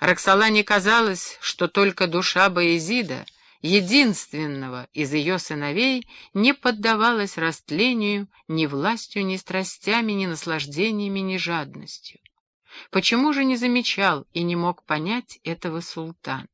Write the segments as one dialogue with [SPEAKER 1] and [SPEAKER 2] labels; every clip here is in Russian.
[SPEAKER 1] Роксолане казалось, что только душа Боязида, единственного из ее сыновей, не поддавалась растлению ни властью, ни страстями, ни наслаждениями, ни жадностью. Почему же не замечал и не мог понять этого султан?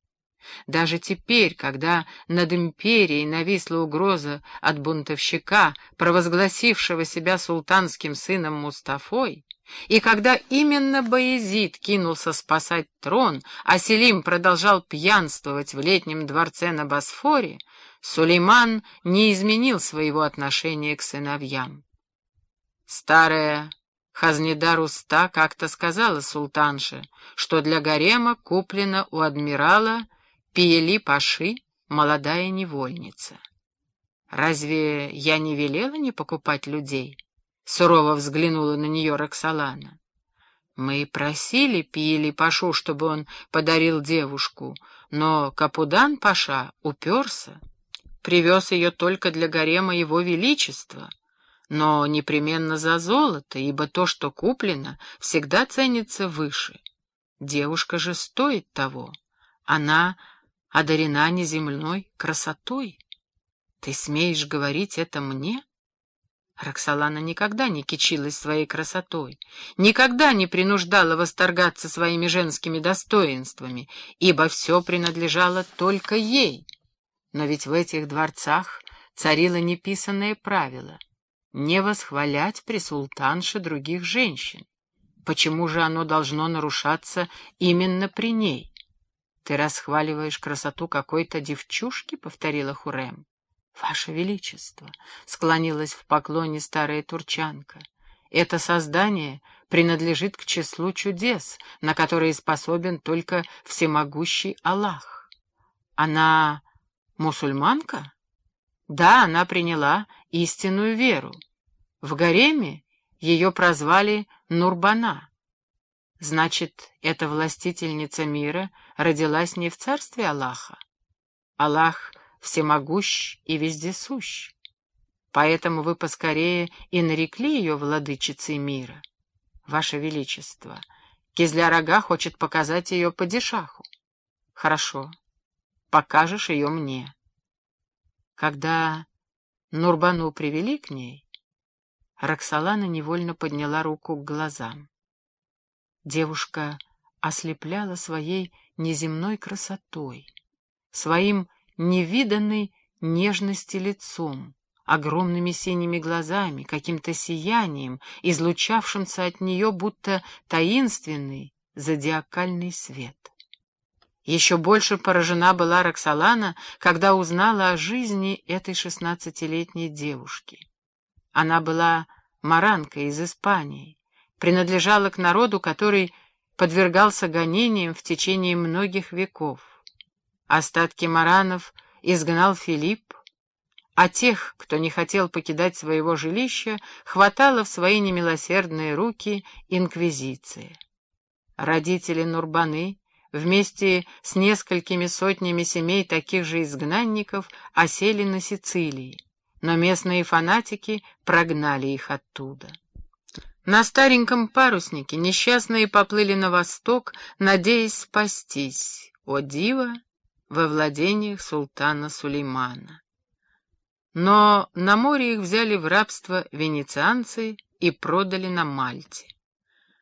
[SPEAKER 1] Даже теперь, когда над империей нависла угроза от бунтовщика, провозгласившего себя султанским сыном Мустафой, и когда именно Баязид кинулся спасать трон, а Селим продолжал пьянствовать в летнем дворце на Босфоре, Сулейман не изменил своего отношения к сыновьям. Старая Хазнедар Уста как-то сказала султанше, что для гарема куплена у адмирала Пиели Паши молодая невольница. «Разве я не велела не покупать людей?» — сурово взглянула на нее Роксолана. «Мы просили Пиели Пашу, чтобы он подарил девушку, но Капудан Паша уперся, привез ее только для гарема его величества» но непременно за золото, ибо то, что куплено, всегда ценится выше. Девушка же стоит того. Она одарена неземной красотой. Ты смеешь говорить это мне? Роксолана никогда не кичилась своей красотой, никогда не принуждала восторгаться своими женскими достоинствами, ибо все принадлежало только ей. Но ведь в этих дворцах царило неписанное правило — не восхвалять при султанше других женщин. Почему же оно должно нарушаться именно при ней? «Ты расхваливаешь красоту какой-то девчушки?» — повторила Хурем. «Ваше Величество!» — склонилась в поклоне старая турчанка. «Это создание принадлежит к числу чудес, на которые способен только всемогущий Аллах. Она мусульманка?» «Да, она приняла истинную веру. В гареме ее прозвали Нурбана». Значит, эта властительница мира родилась не в царстве Аллаха. Аллах всемогущ и вездесущ. Поэтому вы поскорее и нарекли ее владычицей мира. Ваше Величество, Кизля-Рога хочет показать ее падишаху. Хорошо, покажешь ее мне. Когда Нурбану привели к ней, Роксолана невольно подняла руку к глазам. Девушка ослепляла своей неземной красотой, своим невиданной нежности лицом, огромными синими глазами, каким-то сиянием, излучавшимся от нее будто таинственный зодиакальный свет. Еще больше поражена была Роксолана, когда узнала о жизни этой шестнадцатилетней девушки. Она была маранкой из Испании, принадлежала к народу, который подвергался гонениям в течение многих веков. Остатки маранов изгнал Филипп, а тех, кто не хотел покидать своего жилища, хватало в свои немилосердные руки инквизиция. Родители Нурбаны вместе с несколькими сотнями семей таких же изгнанников осели на Сицилии, но местные фанатики прогнали их оттуда. На стареньком паруснике несчастные поплыли на восток, надеясь спастись, о диво, во владениях султана Сулеймана. Но на море их взяли в рабство венецианцы и продали на Мальте.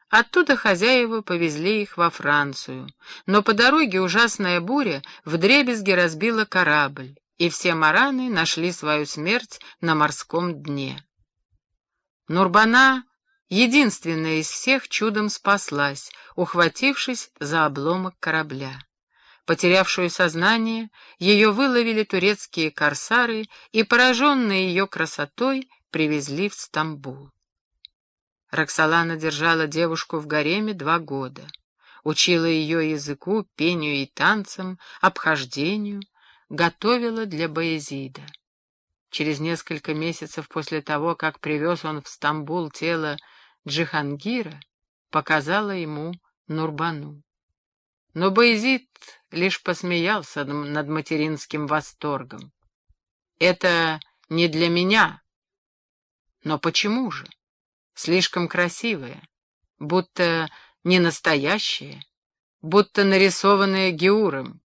[SPEAKER 1] Оттуда хозяева повезли их во Францию, но по дороге ужасная буря вдребезги разбила корабль, и все мараны нашли свою смерть на морском дне. Нурбана единственная из всех чудом спаслась, ухватившись за обломок корабля. Потерявшую сознание, ее выловили турецкие корсары и, пораженные ее красотой, привезли в Стамбул. Роксолана держала девушку в гареме два года. Учила ее языку, пению и танцам, обхождению, готовила для Баязида. Через несколько месяцев после того, как привез он в Стамбул тело Джихангира показала ему Нурбану. Но Байзид лишь посмеялся над материнским восторгом. «Это не для меня». «Но почему же? Слишком красивая, будто не настоящая. будто нарисованное Геуром.